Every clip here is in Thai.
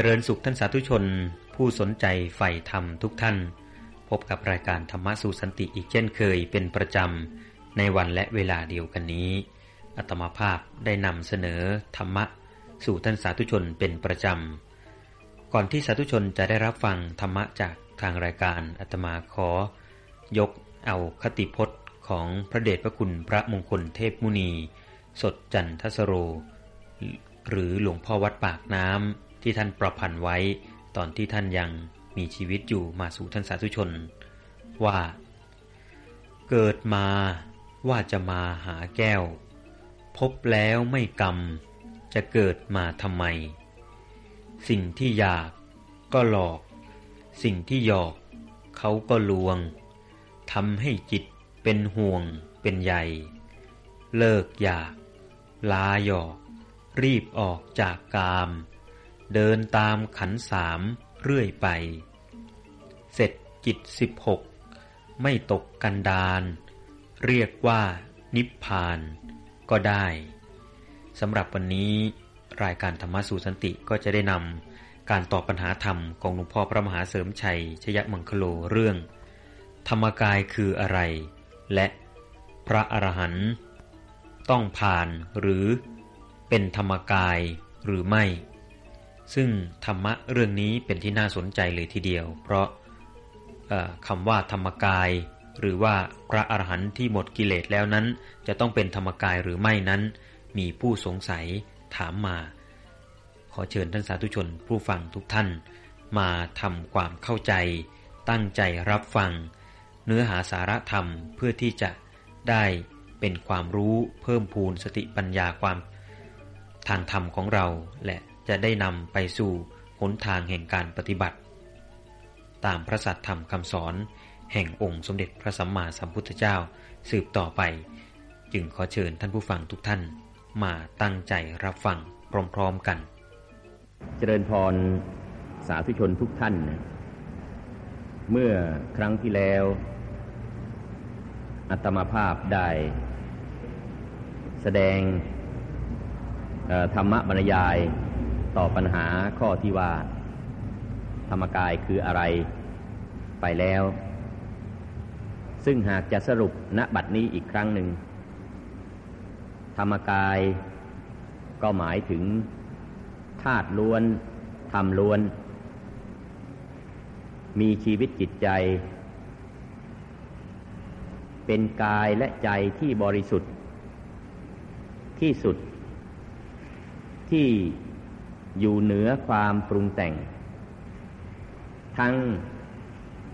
จริญสุขท่านสาธุชน ผู้สนใจใฝ่ธรรมทุกท่าน พบกับรายการธรรมะสู่สันติอีกเช่นเคยเป็นประจำ ในวันและเวลาเดียวกันนี้อัตมาภาพได้นำเสนอธรรมะ สู่ท่านสาธุชนเป็นประจำ ก่อนที่สาธุชนจะได้รับฟังธรรมะจากทางรายการอัตมาขอ ยกเอาคติพจน์ของพระเดชพระคุณพระมงคลเทพมุนี สดจันทสโร หรือหลวงพ่อวัดปากน้ำ ที่ท่านประพันธ์ไว้ ตอนที่ท่านยังมีชีวิตอยู่มาสู่ท่านสาธุชน ว่า เกิดมาว่าจะมาหาแก้ว พบแล้วไม่กรรม จะเกิดมาทำไม สิ่งที่อยากก็หลอก สิ่งที่หยอกเขาก็ลวงทำให้จิตเป็นห่วงเป็นใยเลิกอยาก ลาหยอก รีบออกจากกาม เดินตามขันสามเรื่อยไป เสร็จจิตสิบหกไม่ตกกันดานเรียกว่านิพพานก็ได้สำหรับวันนี้รายการธรรมสู่สันติก็จะได้นำการตอบปัญหาธรรมของหลวงพ่อพระมหาเสริมชัย ชยมังคโลเรื่อง ธรรมกายคืออะไร และพระอรหันต์ต้องผ่านหรือเป็นธรรมกายหรือไม่ ซึ่งธรรมะเรื่องนี้เป็นที่น่าสนใจเลยทีเดียว เพราะคำว่าธรรมกาย หรือว่าพระอรหันต์ที่หมดกิเลสแล้วนั้น จะต้องเป็นธรรมกายหรือไม่นั้น มีผู้สงสัยถามมา ขอเชิญท่านสาธุชนผู้ฟังทุกท่าน มาทำความเข้าใจ ตั้งใจรับฟัง เนื้อหาสาระธรรมเพื่อที่จะได้เป็นความรู้เพิ่มพูนสติปัญญาความทางธรรมของเราและ จะได้นำไปสู่หนทางแห่งการปฏิบัติ ตามพระสัตธรรมคำสอน แห่งองค์สมเด็จพระสัมมาสัมพุทธเจ้าสืบต่อไป จึงขอเชิญท่านผู้ฟังทุกท่าน มาตั้งใจรับฟังพร้อมๆกัน เจริญพรสาธุชนทุกท่าน เมื่อครั้งที่แล้ว อัตมาภาพได้ แสดงธรรมบรรยาย ต่อปัญหาข้อที่ว่า ธรรมกายคืออะไรไปแล้ว ซึ่งหากจะสรุปณบัดนี้อีกครั้งหนึ่ง ธรรมกายก็หมายถึงธาตุล้วนธรรมล้วน มีชีวิตจิตใจ เป็นกายและใจที่บริสุทธิ์ ที่สุดที่ อยู่เหนือความปรุงแต่ง ทั้ง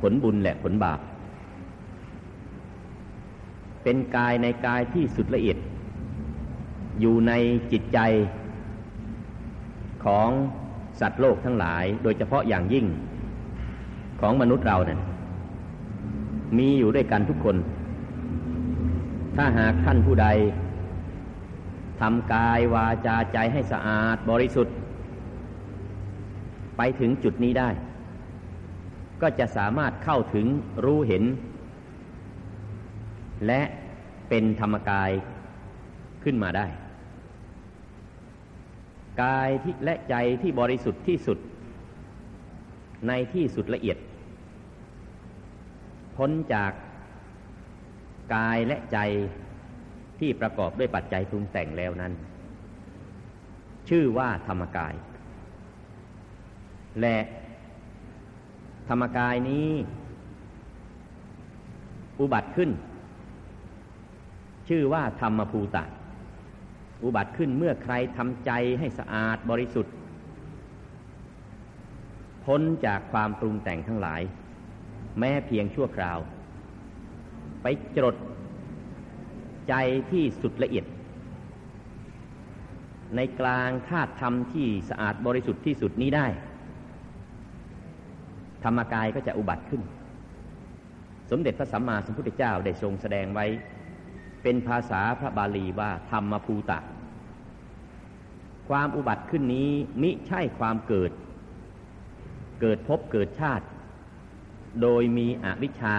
ผลบุญและผลบาป เป็นกายในกายที่สุดละเอียด อยู่ในจิตใจของสัตว์โลกทั้งหลาย โดยเฉพาะอย่างยิ่งของมนุษย์เราเนี่ยมีอยู่ด้วยกันทุกคน ถ้าหากท่านผู้ใดทำกายวาจาใจให้สะอาดบริสุทธิ์ ไปถึงจุดนี้ได้ ก็จะสามารถเข้าถึงรู้เห็น และเป็นธรรมกายขึ้นมาได้ กายที่และใจที่บริสุทธิ์ที่สุด ในที่สุดละเอียด พ้นจากกายและใจที่ประกอบด้วยปัจจัยปรุงแต่งแล้วนั้น ชื่อว่าธรรมกาย และธรรมกายนี้ อุบัติขึ้น ชื่อว่าธรรมภูตะ อุบัติขึ้นเมื่อใครทำใจให้สะอาดบริสุทธิ์ พ้นจากความปรุงแต่งทั้งหลาย แม้เพียงชั่วคราว ไปจดใจที่สุดละเอียด ในกลางธาตุธรรมที่สะอาดบริสุทธิ์ที่สุดนี้ได้ ธรรมกายก็จะอุบัติขึ้น สมเด็จพระสัมมาสัมพุทธเจ้าได้ทรงแสดงไว้ เป็นภาษาพระบาลีว่าธรรมภูตะ ความอุบัติขึ้นนี้มิใช่ความเกิด เกิดพบเกิดชาติ โดยมีอวิชชา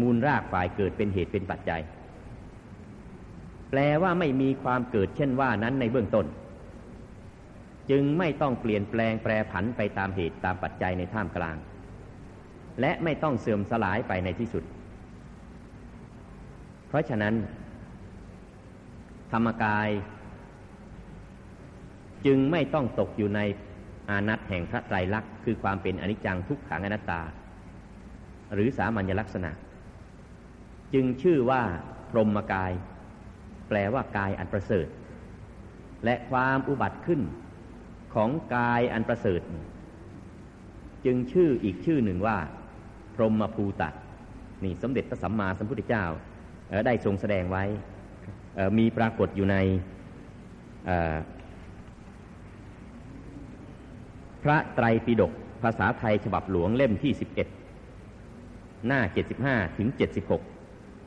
มูลรากฝ่ายเกิดเป็นเหตุเป็นปัจจัย แปลว่าไม่มีความเกิดเช่นว่านั้นในเบื้องต้น จึงไม่ต้องเปลี่ยนแปลงแปรผันไปตามเหตุตามปัจจัยในท่ามกลาง และไม่ต้องเสื่อมสลายไปในที่สุด เพราะฉะนั้น ธรรมกาย จึงไม่ต้องตกอยู่ในอานัตแห่งพระไตรลักษณ์คือความเป็นอนิจจังทุกขังอนัตตา หรือสามัญลักษณะ จึงชื่อว่าพรหมกาย แปลว่ากายอันประเสริฐ และความอุบัติขึ้น ของกายอันประเสริฐ จึงชื่ออีกชื่อหนึ่งว่า พรหมภูตะนี่สมเด็จพระสัมมาสัมพุทธเจ้าได้ทรงแสดงไว้มีปรากฏอยู่ในพระไตรปิฎกภาษาไทยฉบับหลวงเล่มที่ 11 หน้า 75 ถึง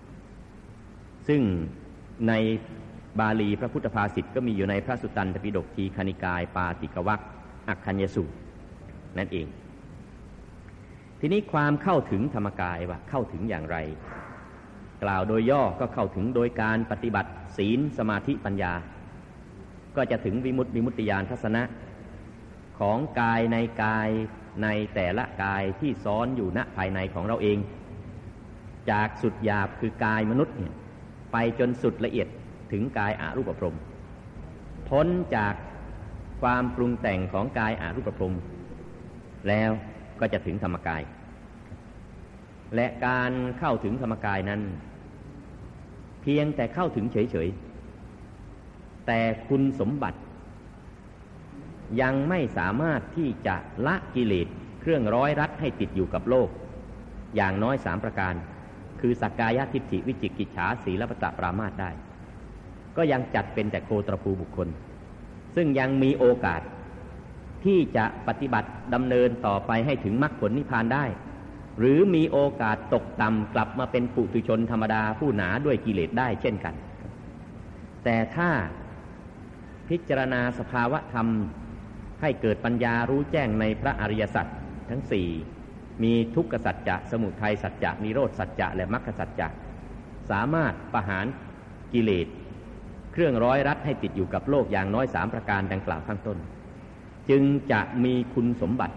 76 ซึ่งใน บาลีพระพุทธภาษิตก็มีอยู่ในพระสุตตันตปิฎกทีคณิกาย ปาติกวักอักคัญยสูตรนั่นเอง ทีนี้ความเข้าถึงธรรมกายว่าเข้าถึงอย่างไร กล่าวโดยย่อก็เข้าถึงโดยการปฏิบัติศีลสมาธิปัญญา ก็จะถึงวิมุตติวิมุตติยานทัศนะของกายในกายในแต่ละกายที่ซ้อนอยู่ณภายในของเราเอง จากสุดหยาบคือกายมนุษย์เนี่ยไปจนสุดละเอียด ถึงกายอารูปพรมพ้นจากความปรุงแต่งของกายอารูปพรมแล้วก็จะถึงธรรมกาย และการเข้าถึงธรรมกายนั้น เพียงแต่เข้าถึงเฉยๆ แต่คุณสมบัติ ยังไม่สามารถที่จะละกิเลสเครื่องร้อยรัดให้ติดอยู่กับโลก อย่างน้อยสามประการ คือสักกายทิฏฐิวิจิกิจฉาสีลปตะปรามาตได้ ก็ยังจัดเป็นแต่โคตรภูบุคคล ซึ่งยังมีโอกาสที่จะปฏิบัติดำเนินต่อไปให้ถึงมรรคผลนิพพานได้ หรือมีโอกาสตกต่ำกลับมาเป็นปุถุชนธรรมดาผู้หนาด้วยกิเลสได้เช่นกัน แต่ถ้าพิจารณาสภาวะธรรมให้เกิดปัญญารู้แจ้งในพระอริยสัจทั้งสี่มีทุกขสัจจะสมุทัยสัจจะนิโรธสัจจะและมรรคสัจจะสามารถประหารกิเลส เครื่องร้อยรัดให้ติดอยู่กับโลกอย่างน้อยสามประการดังกล่าวข้างต้น จึงจะมีคุณสมบัติ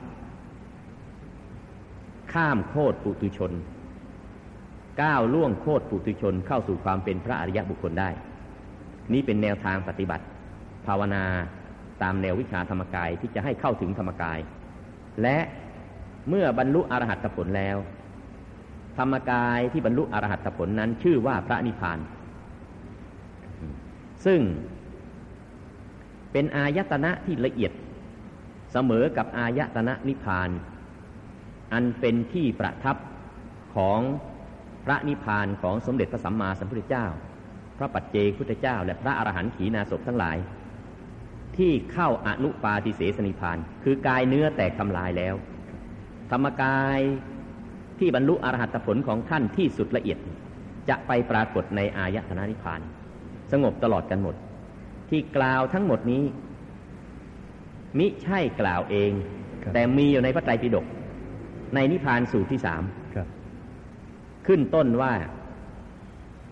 ข้ามโคตรปุตุชน ก้าวล่วงโคตรปุตุชนเข้าสู่ความเป็นพระอริยบุคคลได้ นี่เป็นแนวทางปฏิบัติ ภาวนาตามแนววิชาธรรมกายที่จะให้เข้าถึงธรรมกาย และเมื่อบรรลุอรหัตผลแล้ว ธรรมกายที่บรรลุอรหัตผลนั้นชื่อว่าพระนิพพาน ซึ่งเป็นอายตนะที่ละเอียดเสมอกับอายตนะนิพพาน อันเป็นที่ประทับของพระนิพพานของสมเด็จพระสัมมาสัมพุทธเจ้า พระปัจเจกพุทธเจ้า และพระอรหันต์ขีณาสพทั้งหลาย ที่เข้าอนุปาทิเสสนิพาน คือกายเนื้อแตกทำลายแล้ว ธรรมกายที่บรรลุอรหัตผลของท่านที่สุดละเอียด จะไปปรากฏในอายตนะนิพาน สงบตลอดกันหมด ที่กล่าวทั้งหมดนี้ มิใช่กล่าวเอง แต่มีอยู่ในพระไตรปิฎกในนิพานสูตรที่สามขึ้นต้นว่า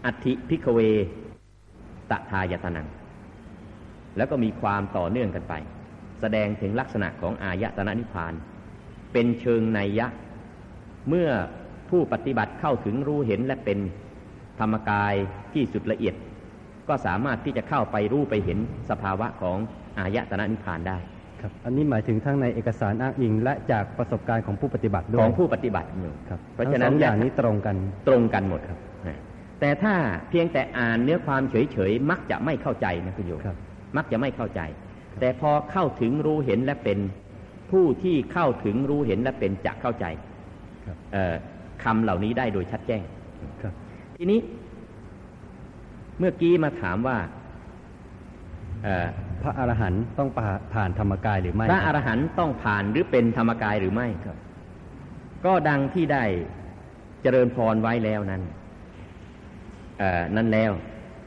อัติพิกเวตทายตนัง แล้วก็มีความต่อเนื่องกันไป แสดงถึงลักษณะของอายตนะนิพพาน เป็นเชิงในยะ เมื่อผู้ปฏิบัติเข้าถึงรู้เห็นและเป็นธรรมกายที่สุดละเอียด ก็สามารถที่จะเข้าไปรู้ไปเห็นสภาวะของอายตนะนิพพานได้ครับอันนี้หมายถึงทั้งในเอกสารอ้างอิง และจากประสบการณ์ของผู้ปฏิบัติด้วยของผู้ปฏิบัติอยู่ครับเพราะฉะนั้นอย่างนี้ตรงกันตรงกันหมดครับแต่ถ้าเพียงแต่อ่านเนื้อความเฉยๆมักจะไม่เข้าใจนะคุณโยมมักจะไม่เข้าใจ แต่พอเข้าถึงรู้เห็นและเป็นผู้ที่เข้าถึงรู้เห็นและเป็นจะเข้าใจคำเหล่านี้ได้โดยชัดแจ้งทีนี้ เมื่อกี้มาถามว่าพระอรหันต์ต้องผ่านธรรมกายหรือไม่ พระอรหันต์ต้องผ่านหรือเป็นธรรมกายหรือไม่ครับ ก็ดังที่ได้เจริญพรไว้แล้วนั้นนั่นแล้ว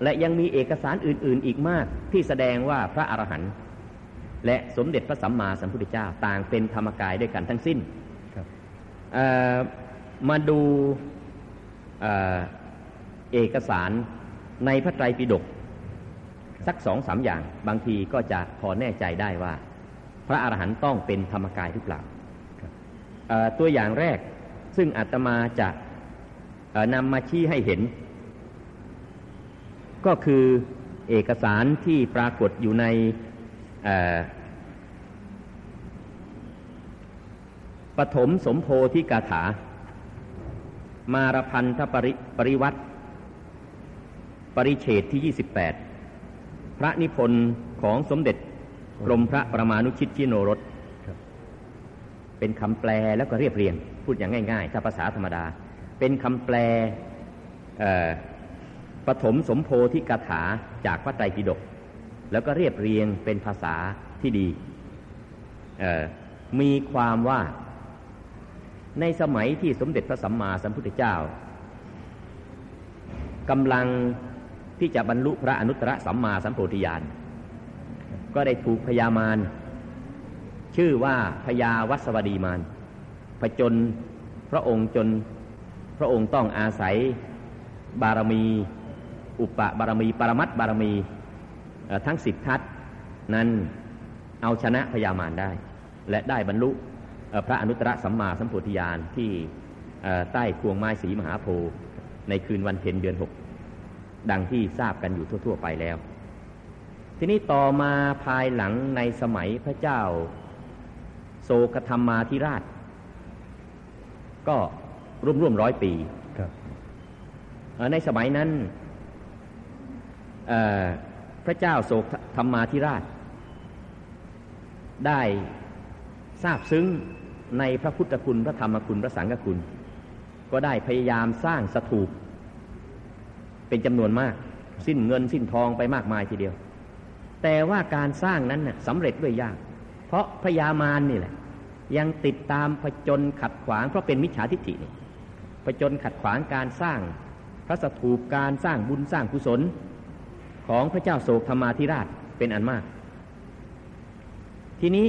และยังมีเอกสารอื่น ๆ อีกมากที่แสดงว่าพระอรหันต์และสมเด็จพระสัมมาสัมพุทธเจ้าต่างเป็นธรรมกายด้วยกันทั้งสิ้นมาดูเเอกสาร ในพระไตรปิฎกสักสองสามอย่าง บางทีก็จะพอแน่ใจได้ว่า พระอรหันต์ต้องเป็นธรรมกายหรือเปล่าตัวอย่างแรกซึ่งอาตมาจะนำมาชี้ให้เห็น ก็คือเอกสารที่ปรากฏอยู่ในปฐมสมโพธิกาถา มารพันธปริปริวัติ ปริเฉดที่ 28 พระนิพนธ์ของสมเด็จกรมพระประมาณุชิตชิโนรสเป็นคำแปลแล้วก็เรียบเรียง พูดอย่างง่าย ๆ ถ้าภาษาธรรมดา เป็นคำแปลปฐมสมโพธิกาถาจากพระไตรปิฎกแล้วก็เรียบเรียงเป็นภาษาที่ดี มีความว่าในสมัยที่สมเด็จพระสัมมาสัมพุทธเจ้ากำลัง ที่จะบรรลุพระอนุตตรสัมมาสัมโพธิญาณก็ได้ถูกพญามารชื่อว่าพญาวัสวดีมารผจญพระองค์จนพระองค์ต้องอาศัยบารมี อุปบารมี ปรมัตบารมีทั้งสิบทัศนั้นเอาชนะพญามารได้ และได้บรรลุพระอนุตตรสัมมาสัมโพธิญาณที่ใต้พวงไม้สีมหาโพธิ์ในคืนวันเพ็ญเดือนหก ดังที่ทราบกันอยู่ทั่ว ๆ ไปแล้ว ทีนี้ต่อมาภายหลังในสมัยพระเจ้า โศกธรรมาธิราช ก็ร่วมร่วมร้อยปีในสมัยนั้นพระเจ้าโศกธรรมาธิราช ได้ทราบซึ้งในพระพุทธคุณพระธรรมคุณพระสังฆคุณ ก็ได้พยายามสร้างสถูป เป็นจำนวนมาก สิ้นเงินสิ้นทองไปมากมายทีเดียว แต่ว่าการสร้างนั้นสำเร็จด้วยยาก เพราะพญามารนี่แหละ ยังติดตามผจญขัดขวางเพราะเป็นมิจฉาทิฏฐินี่ผจญขัดขวางการสร้างพระสถูปการสร้างบุญสร้างกุศลของพระเจ้าโศกธรรมาธิราชเป็นอันมาก ทีนี้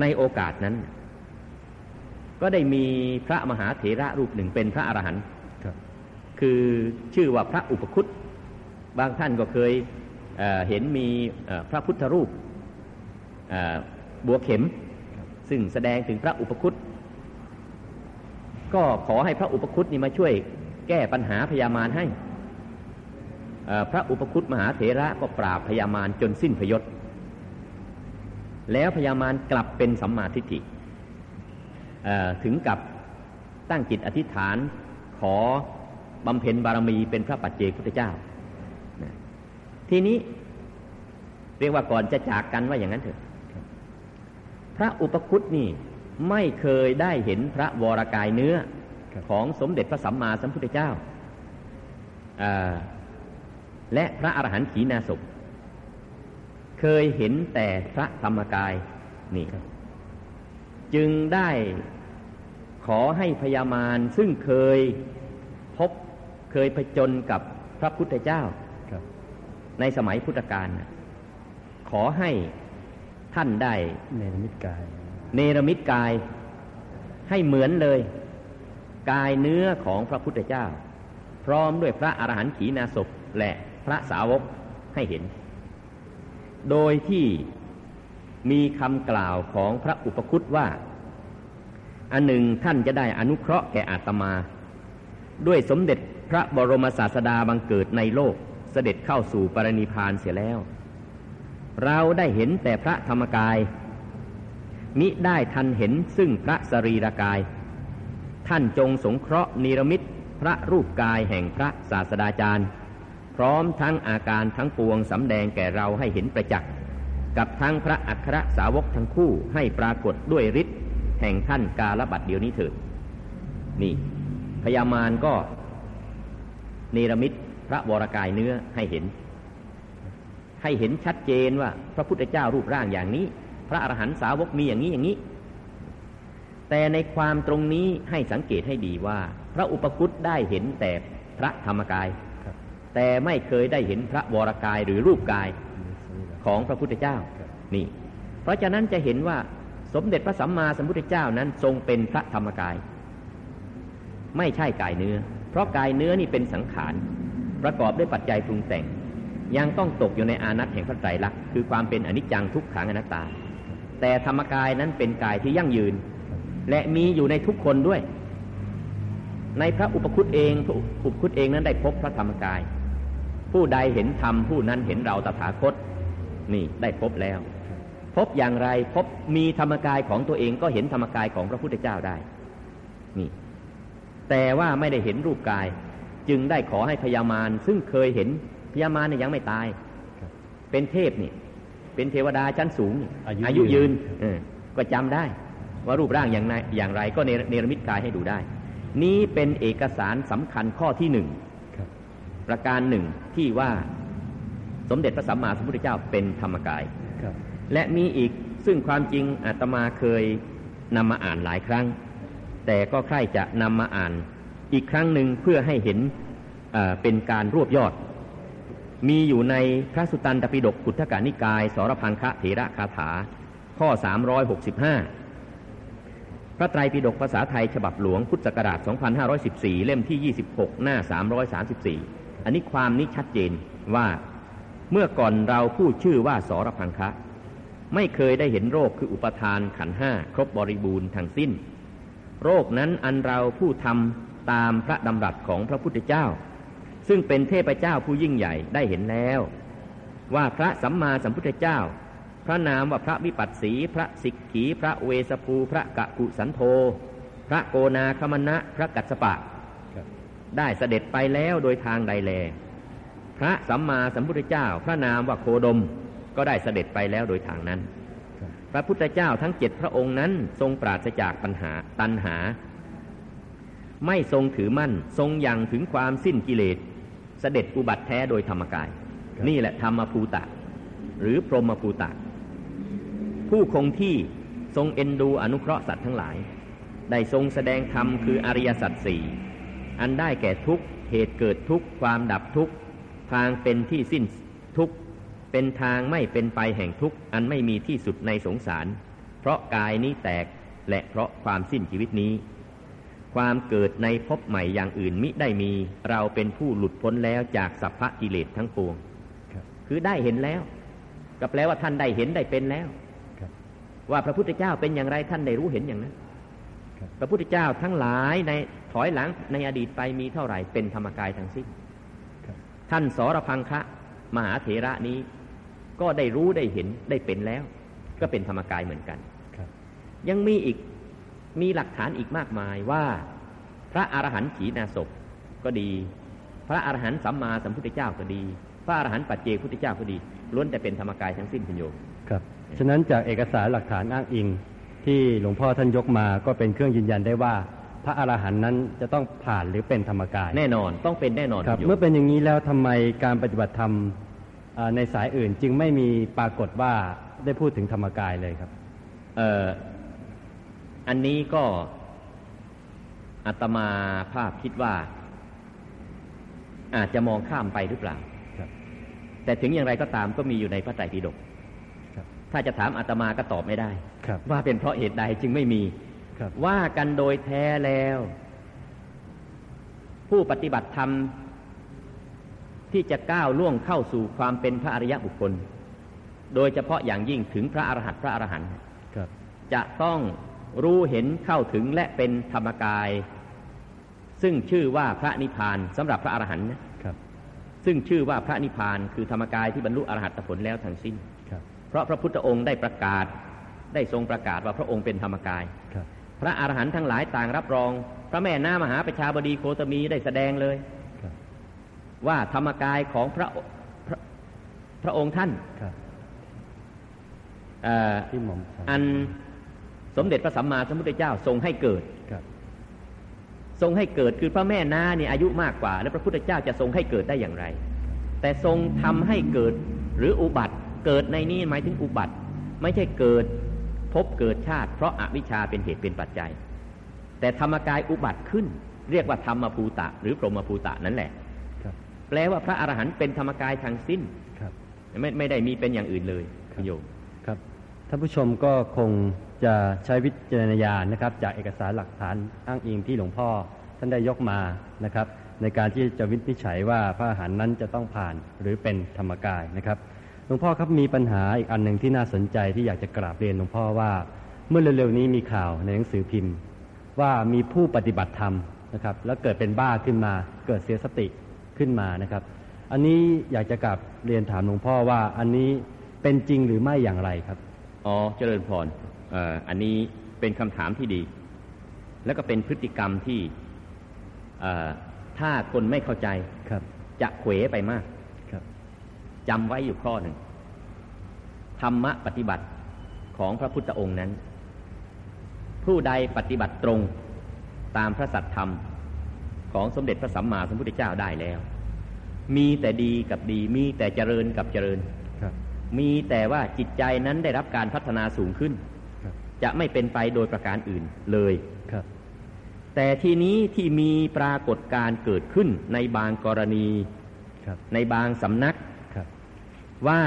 ในโอกาสนั้น ก็ได้มีพระมหาเถระรูปหนึ่งเป็นพระอรหันต์ คือชื่อว่าพระอุปคุตบางท่านก็เคยเเห็นมีพระพุทธรูปบัวเข็ม ซึ่งแสดงถึงพระอุปคุตก็ขอให้พระอุปคุตนี่มาช่วยแก้ปัญหาพยามารให้พระอุปคุตมหาเถระก็ปราบพยามารจนสิ้นพยศ แล้วพญามารกลับเป็นสัมมาทิฏฐิถึงกับตั้งจิตอธิษฐานขอ บำเพ็ญบารมีเป็นพระปัจเจกพุทธเจ้า ทีนี้เรียกว่าก่อนจะจากกันว่าอย่างนั้นเถอะ พระอุปคุตนี่ไม่เคยได้เห็นพระวรากายเนื้อของสมเด็จพระสัมมาสัมพุทธเจ้า และพระอรหันต์ขีณาสพเคยเห็นแต่พระธรรมกายนี่จึงได้ขอให้พญามารซึ่งเคยพบ เคยผจญกับพระพุทธเจ้าในสมัยพุทธกาลขอให้ท่านได้เนรมิตกาย เนรมิตกายให้เหมือนเลย กายเนื้อของพระพุทธเจ้า พร้อมด้วยพระอรหันต์ขีณาสพและพระสาวกให้เห็น โดยที่มีคำกล่าวของพระอุปคุตว่า อันหนึ่งท่านจะได้อนุเคราะห์แก่อาตมา ด้วยสมเด็จ พระบรมศาสดาบังเกิดในโลกเสด็จเข้าสู่ปรินิพานเสียแล้ว เราได้เห็นแต่พระธรรมกาย มิได้ทันเห็นซึ่งพระสรีรกาย ท่านจงสงเคราะห์นิรมิตพระรูปกายแห่งพระศาสดาจารย์ พร้อมทั้งอาการทั้งปวงสำแดงแก่เราให้เห็นประจักษ์กับทั้งพระอัครสาวกทั้งคู่ให้ปรากฏด้วยฤทธิ์แห่งท่านกาลบัตเดียวนี้เถิด นี่พญามารก็ เนรมิตพระวรกายเนื้อให้เห็น ให้เห็นชัดเจนว่า พระพุทธเจ้ารูปร่างอย่างนี้ พระอรหันตสาวกมีอย่างนี้อย่างนี้ แต่ในความตรงนี้ให้สังเกตให้ดีว่า พระอุปคุตได้เห็นแต่พระธรรมกายแต่ไม่เคยได้เห็นพระวรกายหรือรูปกายของพระพุทธเจ้านี่ เพราะฉะนั้นจะเห็นว่าสมเด็จพระสัมมาสัมพุทธเจ้านั้นทรงเป็นพระธรรมกาย ไม่ใช่กายเนื้อ ราะกายเนื้อนี่เป็นสังขาร ประกอบด้วยปัจจัยปรุงแต่ง ยังต้องตกอยู่ในอานัตแห่งพระไตรลักษณ์คือความเป็นอนิจจังทุกขังอนัตตา แต่ธรรมกายนั้นเป็นกายที่ยั่งยืน และมีอยู่ในทุกคนด้วย ในพระอุปคุตเองพระอุปคุตเองนั้นได้พบพระธรรมกาย ผู้ใดเห็นธรรมผู้นั้นเห็นเราตถาคต นี่ได้พบแล้ว พบอย่างไรพบมีธรรมกายของตัวเองก็เห็นธรรมกายของพระพุทธเจ้าได้ แต่ว่าไม่ได้เห็นรูปกาย จึงได้ขอให้พญามารซึ่งเคยเห็นพญามารเนี่ยยังไม่ตาย เป็นเทพนี่ เป็นเทวดาชั้นสูงนี่อายุอายุยืยืนนเออก็จำได้ ว่ารูปร่างอย่างไรอย่างไรก็เนรเนรมิตกายให้ดูได้ นี้เป็นเอกสารสำคัญข้อที่หนึ่งครับประการหนึ่งที่ว่าสมเด็จพระสัมมาสัมพุทธเจ้าเป็นธรรมกายครับและมีอีกซึ่งความจริงอาตมาเคยนำมาอ่านหลายครั้ง แต่ก็ใคร่จะนำมาอ่าน อีกครั้งหนึ่งเพื่อให้เห็นเป็นการรวบยอด มีอยู่ในพระสุตตันตปิฎกขุทธกานิกาย สรพังคะเถระคาถา ข้อ 365 พระไตรปิฎกภาษาไทยฉบับหลวงพุทธศักราช 2514 เล่มที่ 26 หน้า 334 อันนี้ความนี้ชัดเจนว่าเมื่อก่อนเราพูดชื่อว่าสรพังคะ ไม่เคยได้เห็นโรคคืออุปทานขันห้าครบบริบูรณ์ทั้งสิ้น โรคนั้นอันเราผู้ทำตามพระดำรัสของพระพุทธเจ้า ซึ่งเป็นเทพเจ้าผู้ยิ่งใหญ่ได้เห็นแล้ว ว่าพระสัมมาสัมพุทธเจ้า พระนามว่าพระวิปัสสี พระสิกขี พระเวสภู พระกะกุสันโธ พระโกนาคมณะ พระกัสสปะ ได้เสด็จไปแล้วโดยทางใดแล พระสัมมาสัมพุทธเจ้า พระนามว่าโคดมก็ได้เสด็จไปแล้วโดยทางนั้น รับพระพุทธเจ้าทั้งเจ็ดพระองค์นั้นทรงปราศจากปัญหาตัณหา ไม่ทรงถือมั่นทรงยังถึงความสิ้นกิเลส เสด็จอุบัติแท้โดยธรรมกาย นี่แหละธรรมภูตะ หรือพรหมภูตะ ผู้คงที่ทรงเอ็นดูอนุเคราะห์สัตว์ทั้งหลาย ได้ทรงแสดงธรรมคืออริยสัจสี่อันได้แก่ทุกเหตุเกิดทุกความดับทุกทางเป็นที่สิ้นทุก เป็นทางไม่เป็นไปแห่งทุกข์อันไม่มีที่สุดในสงสาร เพราะกายนี้แตกและเพราะความสิ้นชีวิตนี้ ความเกิดในภพใหม่อย่างอื่นมิได้มี เราเป็นผู้หลุดพ้นแล้วจากสัพพะกิเลสทั้งปวงคคือได้เห็นแล้ว ก็แปลว่าท่านได้เห็นได้เป็นแล้วว่าพระพุทธเจ้าเป็นอย่างไรท่านได้รู้เห็นอย่างนั้นพระพุทธเจ้าทั้งหลายในถอยหลังในอดีตไปมีเท่าไหร่เป็นธรรมกายทั้งสิ้น ท่านสรพังคะ มหาเถระนี้ ก็ได้รู้ได้เห็นได้เป็นแล้ว ก็เป็นธรรมกายเหมือนกันครับยังมีอีกมีหลักฐานอีกมากมายว่า พระอรหันต์ขีณาศพก็ดี พระอรหันต์สัมมาสัมพุทธเจ้าก็ดี พระอรหันต์ปัจเจกพุทธเจ้าก็ดีล้วนแต่เป็นธรรมกายทั้งสิ้นคุณโยมครับฉะนั้นจากเอกสารหลักฐานอ้างอิงที่หลวงพ่อท่านยกมาก็เป็นเครื่องยืนยันได้ว่า พระอรหันต์นั้นจะต้องผ่านหรือเป็นธรรมกาย แน่นอนต้องเป็นแน่นอนครับคุณโยมเมื่อเป็นอย่างนี้แล้วทำไมการปฏิบัติธรรมอ่า ในสายอื่นจึงไม่มีปรากฏว่าได้พูดถึงธรรมกายเลยครับเอ่ออันนี้ก็อาตมาภาพคิดว่า อาจจะมองข้ามไปหรือเปล่าครับแต่ถึงอย่างไรก็ตามก็มีอยู่ในพระไตรปิฎกครับถ้าจะถามอาตมาก็ตอบไม่ได้ครับว่าเป็นเพราะเหตุใดจึงไม่มีครับว่ากันโดยแท้แล้ว ผู้ปฏิบัติธรรม ที่จะก้าวล่วงเข้าสู่ความเป็นพระอริยบุคคล โดยเฉพาะอย่างยิ่งถึงพระอรหันต์พระอรหันต์ครับจะต้องรู้เห็นเข้าถึงและเป็นธรรมกาย ซึ่งชื่อว่าพระนิพพานสำหรับพระอรหันต์นะครับซึ่งชื่อว่าพระนิพพานคือธรรมกายที่บรรลุอรหัตผลแล้วทั้งสิ้นครับเพราะพระพุทธองค์ได้ประกาศได้ทรงประกาศว่าพระองค์เป็นธรรมกายครับพระอรหันต์ทั้งหลายต่างรับรอง พระแม่น้ามหาประชาบดีโคตมีได้แสดงเลยครับ ว่าธรรมกายของพระพระพระองค์ท่านครับเอ่อที่หม่อมอันสมเด็จพระสัมมาสัมพุทธเจ้าทรงให้เกิดครับทรงให้เกิดคือพระแม่นาเนี่ยอายุมากกว่า แล้วพระพุทธเจ้าจะทรงให้เกิดได้อย่างไร แต่ทรงทำให้เกิดหรืออุบัติ เกิดในนี้หมายถึงอุบัติ ไม่ใช่เกิดพบเกิดชาติ เพราะอาวิชชาเป็นเหตุเป็นปัจจัย แต่ธรรมกายอุบัติขึ้น เรียกว่าธรรมภูตะ หรือพรหมภูตะนั่นแหละครับ แปลว่าพระอรหันต์เป็นธรรมกายทางสิ้นครับไม่ไม่ได้มีเป็นอย่างอื่นเลยคุณโยมครับท่านผู้ชมก็คงจะใช้วิจารณญาณนะครับ จากเอกสารหลักฐานอ้างอิงที่หลวงพ่อท่านได้ยกมานะครับ ในการที่จะวินิจฉัยว่าพระอาหารนั้นจะต้องผ่านหรือเป็นธรรมกายนะครับหลวงพ่อครับมีปัญหาอีกอันหนึ่งที่น่าสนใจที่อยากจะกราบเรียนหลวงพ่อว่า เมื่อเร็วๆนี้มีข่าวในหนังสือพิมพ์ ว่ามีผู้ปฏิบัติธรรมนะครับ แล้วเกิดเป็นบ้าขึ้นมาเกิดเสียสติ ขึ้นมานะครับ อันนี้อยากจะกราบเรียนถามหลวงพ่อว่าอันนี้เป็นจริงหรือไม่อย่างไรครับ อ๋อเจริญพรออันนี้เป็นคำถามที่ดี แล้วก็เป็นพฤติกรรมที่ถ้าคนไม่เข้าใจครับ จะเขวไปมากครับจำไว้อยู่ข้อหนึ่งธรรมะปฏิบัติของพระพุทธองค์นั้น ผู้ใดปฏิบัติตรงตามพระสัตธรรม ของสมเด็จพระสัมมาสัมพุทธเจ้าได้แล้ว มีแต่ดีกับดี มีแต่เจริญกับเจริญมีแต่ว่าจิตใจนั้นได้รับการพัฒนาสูงขึ้น จะไม่เป็นไปโดยประการอื่นเลยครับ แต่ทีนี้ที่มีปรากฏการเกิดขึ้นในบางกรณีในบางสำนักว่า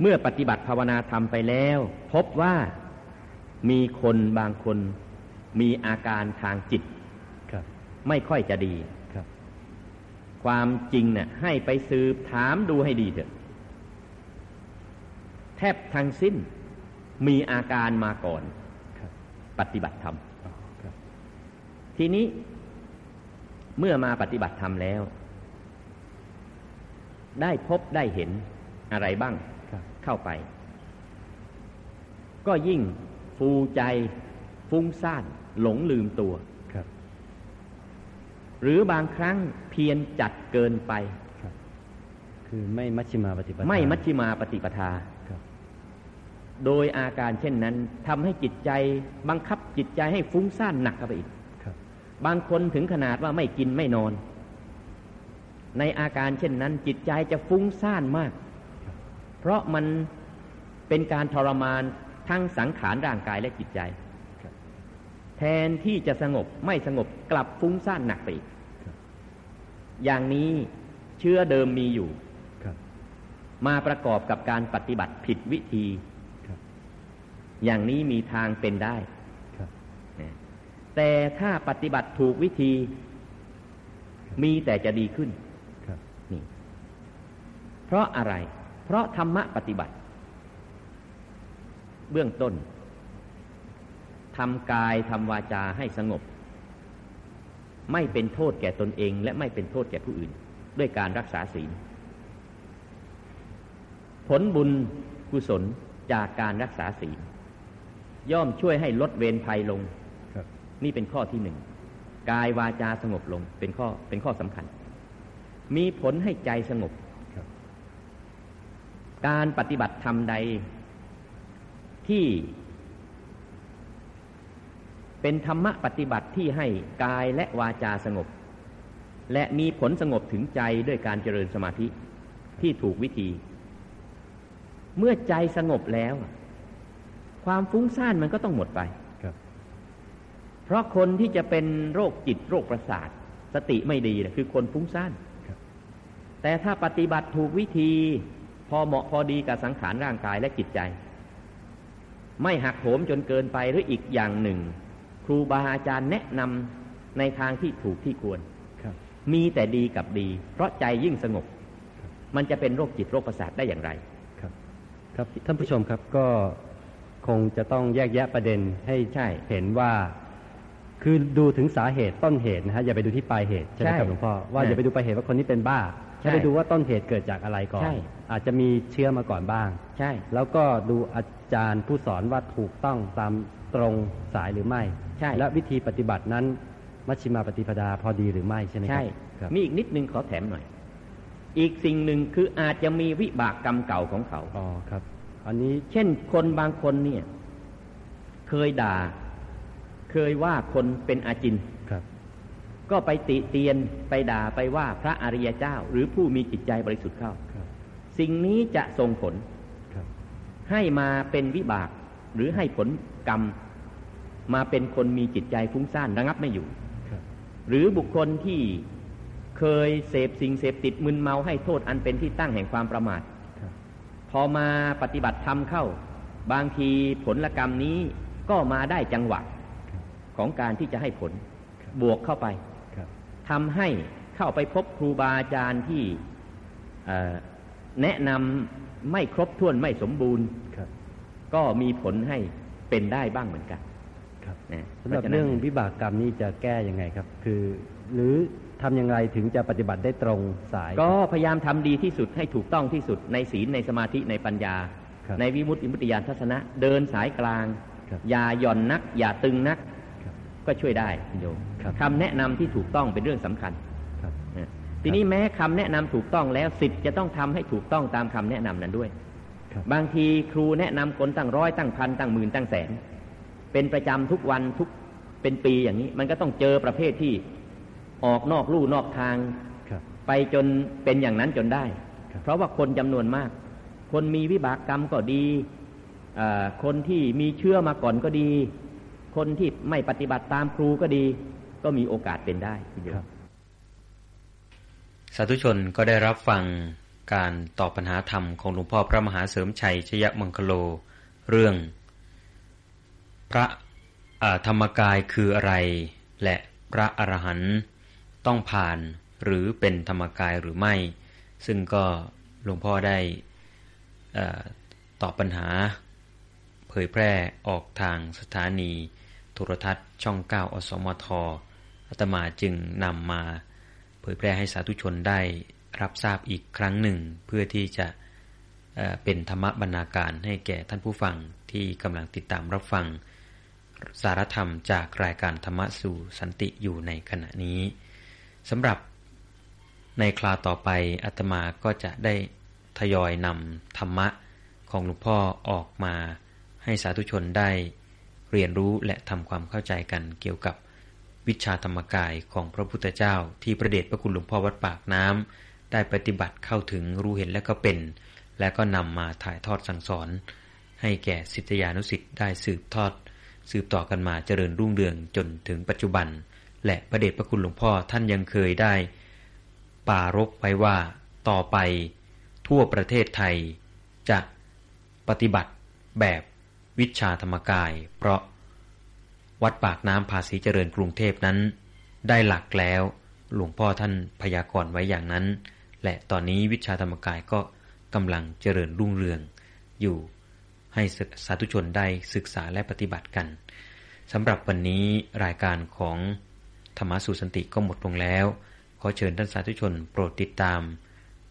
เมื่อปฏิบัติภาวนาธรรมไปแล้ว พบว่ามีคนบางคนมีอาการทางจิต ไม่ค่อยจะดีความจริงเนี่ยให้ไปสืบถามดูให้ดีเถอะ แทบทั้งสิ้นมีอาการมาก่อนปฏิบัติธรรมทีนี้เมื่อมาปฏิบัติธรรมแล้ว ได้พบได้เห็นอะไรบ้างเข้าไป ก็ยิ่งฟูใจฟุ้งซ่านหลงลืมตัว หรือบางครั้งเพียรจัดเกินไปคือไม่มัชชิมาปฏิปทาไม่มัชชิมาปฏิปทาโดยอาการเช่นนั้นทำให้จิตใจบังคับจิตใจให้ฟุ้งซ่านหนักเข้าไปอีกบางคนถึงขนาดว่าไม่กินไม่นอน ในอาการเช่นนั้น จิตใจจะฟุ้งซ่านมาก เพราะมันเป็นการทรมานทั้งสังขารร่างกายและจิตใจ แทนที่จะสงบไม่สงบกลับฟุ้งซ่านหนักไปอีกอย่างนี้เชื้อเดิมมีอยู่มาประกอบกับการปฏิบัติผิดวิธีอย่างนี้มีทางเป็นได้แต่ถ้าปฏิบัติถูกวิธี มีแต่จะดีขึ้นนี่ เพราะอะไร เพราะธรรมะปฏิบัติ เบื้องต้น ทำกายทำวาจาให้สงบ ไม่เป็นโทษแก่ตนเอง และไม่เป็นโทษแก่ผู้อื่น ด้วยการรักษาศีล ผลบุญกุศลจากการรักษาศีล ย่อมช่วยให้ลดเวรภัยลงนี่เป็นข้อที่หนึ่งกายวาจาสงบลงเป็นข้อเป็นข้อสำคัญ มีผลให้ใจสงบ การปฏิบัติธรรมใดที่ เป็นธรรมะปฏิบัติที่ให้กายและวาจาสงบ และมีผลสงบถึงใจด้วยการเจริญสมาธิที่ถูกวิธี เมื่อใจสงบแล้ว ความฟุ้งซ่านมันก็ต้องหมดไปเพราะคนที่จะเป็นโรคจิตโรคประสาท สติไม่ดีนะคือคนฟุ้งซ่านแต่ถ้าปฏิบัติถูกวิธี พอเหมาะพอดีกับสังขารร่างกายและจิตใจ ไม่หักโหมจนเกินไปหรืออีกอย่างหนึ่ง ครูบาอาจารย์แนะนำในทางที่ถูกที่ควรมีแต่ดีกับดี เพราะใจยิ่งสงบ มันจะเป็นโรคจิตโรคประสาทได้อย่างไรครับ ครับท่านผู้ชมครับก็คงจะต้องแยกแยะประเด็นให้ใช่เห็นว่า คือดูถึงสาเหตุต้นเหตุนะฮะอย่าไปดูที่ปลายเหตุใช่ไหมครับหลวงพ่อว่าอย่าไปดูปลายเหตุว่าคนนี้เป็นบ้าให้ไปดูว่าต้นเหตุเกิดจากอะไรก่อน อาจจะมีเชื้อมาก่อนบ้าง ใช่ แล้วก็ดูอาจารย์ผู้สอนว่าถูกต้องตามตรงสายหรือไม่ ใช่และวิธีปฏิบัตินั้นมัชฌิมาปฏิปดาพอดีหรือไม่ใช่ไหมครับใช่มีอีกนิดนึงขอแถมหน่อย อีกสิ่งหนึ่งคืออาจจะมีวิบากกรรมเก่าของเขาอ๋อครับ อันนี้เช่นคนบางคนเนี่ย เคยด่า เคยว่าคนเป็นอาจินครับ ก็ไปติเตียนไปด่าไปว่าพระอริยเจ้า หรือผู้มีจิตใจบริสุทธิ์เข้าสิ่งนี้จะส่งผลให้มาเป็นวิบากหรือให้ผลกรรม มาเป็นคนมีจิตใจฟุ้งซ่านระงับไม่อยู่ หรือบุคคลที่เคยเสพสิ่งเสพติดมึนเมาให้โทษอันเป็นที่ตั้งแห่งความประมาทพอมาปฏิบัติธรรมเข้า บางทีผลกรรมนี้ก็มาได้จังหวะของการที่จะให้ผลบวกเข้าไปทำให้เข้าไปพบครูบาอาจารย์ที่แนะนำไม่ครบถ้วนไม่สมบูรณ์ครับก็มีผลให้เป็นได้บ้างเหมือนกันครับ นะสำหรับพาะฉะนั้นเรื่องวิบากกรรมนี่จะแก้ยังไงครับ คือ หรือทำยังไงถึงจะปฏิบัติได้ตรงสาย ก็พยายามทำดีที่สุดให้ถูกต้องที่สุดในศีลในสมาธิในปัญญา ครับในวิมุตติมุตติญาณทัศนะ เดินสายกลาง ครับอย่าหย่อนนัก อย่าตึงนัก ครับก็ช่วยได้คุณโยมครับ คำแนะนำที่ถูกต้องเป็นเรื่องสำคัญครับ นะทีนี้แม้คำแนะนำถูกต้องแล้วสิทธิ์จะต้องทำให้ถูกต้องตามคำแนะนำนั้นด้วย ครับ บางทีครูแนะนำคนตั้งร้อยตั้งพันตั้งหมื่นตั้งแสน เป็นประจำทุกวันทุกเป็นปีอย่างนี้ มันก็ต้องเจอประเภทที่ออกนอกลู่นอกทางครับไปจนเป็นอย่างนั้นจนได้ครับเพราะว่าคนจำนวนมาก คนมีวิบากกรรมก็ดีเอ่อคนที่มีเชื่อมาก่อนก็ดี คนที่ไม่ปฏิบัติตามครูก็ดี ก็มีโอกาสเป็นได้ทีเดียวครับสาธุชนก็ได้รับฟังการตอบปัญหาธรรมของหลวงพ่อพระมหาเสริมชัยชยมังคโล เรื่องพ ระธรรมกายคืออะไร และพระอรหันต์ต้องผ่านหรือเป็นธรรมกายหรือไม่ ซึ่งก็หลวงพ่อได้อตอบปัญหา เผยแพร่ออกทางสถานีโทรทัศน์ช่อง 9 อสมทอาตมาจึงนำมาเผยแพร่ให้สาธุชนได้รับทราบอีกครั้งหนึ่ง เพื่อที่จะเเป็นธรรมบรรณาการให้แก่ท่านผู้ฟังที่กำลังติดตามรับฟัง สารธรรมจากรายการธรรมะสู่สันติอยู่ในขณะนี้สำหรับในคลาต่อไปอาตมาก็จะได้ทยอยนำธรรมะของหลวงพ่อออกมาให้สาธุชนได้เรียนรู้และทำความเข้าใจกันเกี่ยวกับวิชาธรรมกายของพระพุทธเจ้า ที่ประเดชพระคุณหลวงพ่อวัดปากน้ำได้ปฏิบัติเข้าถึงรู้เห็นและก็เป็น และก็นำมาถ่ายทอดสั่งสอน ให้แก่ศิษยานุศิษย์ได้สืบทอด สืบต่อกันมาเจริญรุ่งเรืองจนถึงปัจจุบัน และพระเดชพระคุณหลวงพ่อท่านยังเคยได้ปรารบไว้ว่าต่อไป ทั่วประเทศไทย จะปฏิบัติแบบวิชาธรรมกาย เพราะวัดปากน้ำภาษีเจริญกรุงเทพนั้น ได้หลักแล้วหลวงพ่อท่านพยากรณ์ไว้อย่างนั้น และตอนนี้วิชาธรรมกายก็กำลังเจริญรุ่งเรืองอยู่ ให้สาธุชนได้ศึกษาและปฏิบัติกันสำหรับวันนี้รายการของธรรมสู่สันติก็หมดลงแล้ว ขอเชิญท่านสาธุชนโปรดติดตาม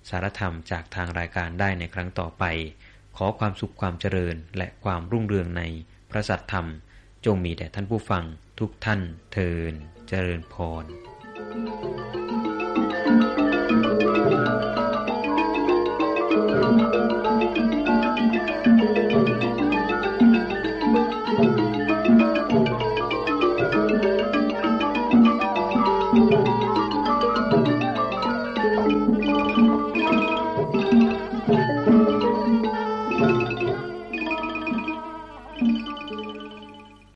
สารธรรมจากทางรายการได้ในครั้งต่อไป ขอความสุขความเจริญและความรุ่งเรืองในพระสัทธรรม จงมีแด่ท่านผู้ฟังทุกท่านเทินเจริญพร